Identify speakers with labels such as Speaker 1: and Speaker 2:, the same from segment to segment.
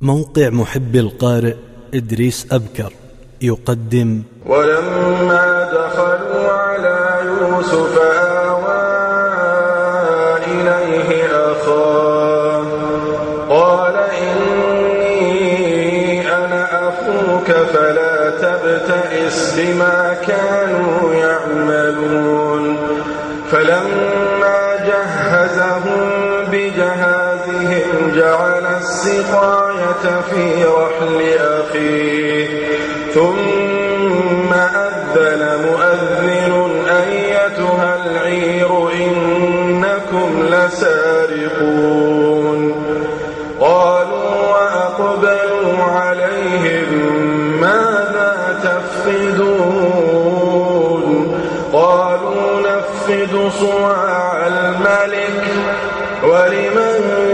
Speaker 1: موقع محب القارئ إدريس أبكر يقدم.
Speaker 2: ولما دخلوا على يوسف آوى إليه أخاه قال إني أنا أخوك فلا تبتئس بما كانوا يعملون. فلما جهزهم بجهازهم جعل السقاية في رحل أخيه. ثم أذن مؤذن أيتها العير إنكم لسارقون. قالوا وأقبلوا عليهم ماذا تفقدون؟ قالوا نفقد صواع الملك. ولمن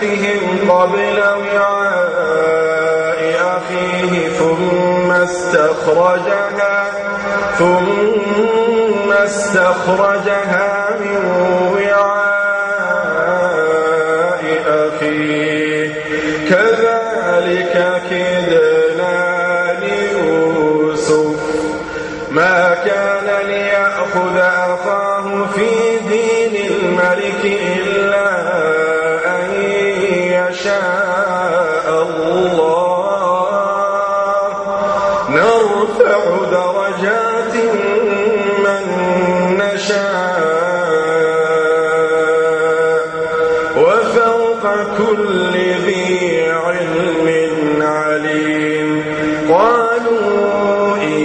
Speaker 2: بأوعيتهم قبل وعاء أخيه ثم استخرجها ثم استخرجها من وعاء أخيه. كذلك كدنا ليوسف ما كان علم عليم. قالوا إن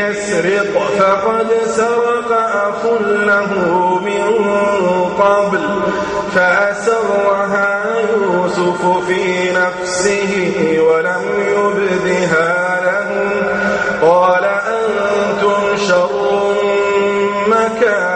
Speaker 2: يسرق فقد سرق أخ له من قبل فأسرها يوسف في نفسه ولم يبدها لهم قال أنتم شر مكانا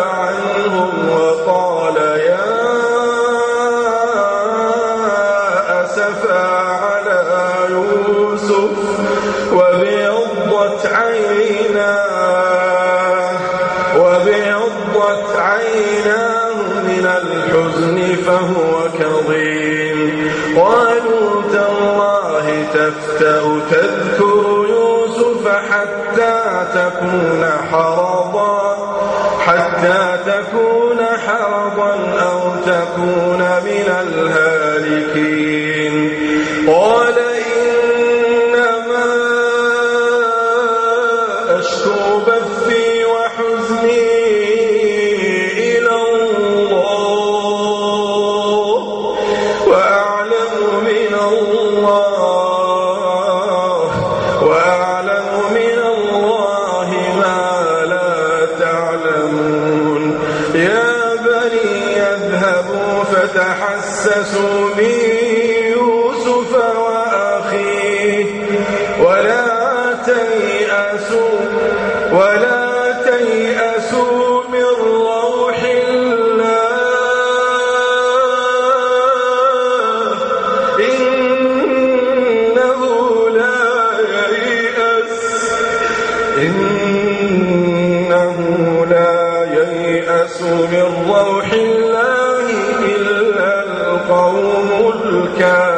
Speaker 2: فهو كظيم. قالوا تالله تفتأ تذكر يوسف حتى تكون حرضا حتى تكون حرضا أو تكون من الهالكين. قال فتحسسوا من يوسف وأخيه ولا تيأسوا ولا تيأسوا من روح الله. إنه لا ييأس إنه لا ييأس من روح الله إلا القوم الكافرون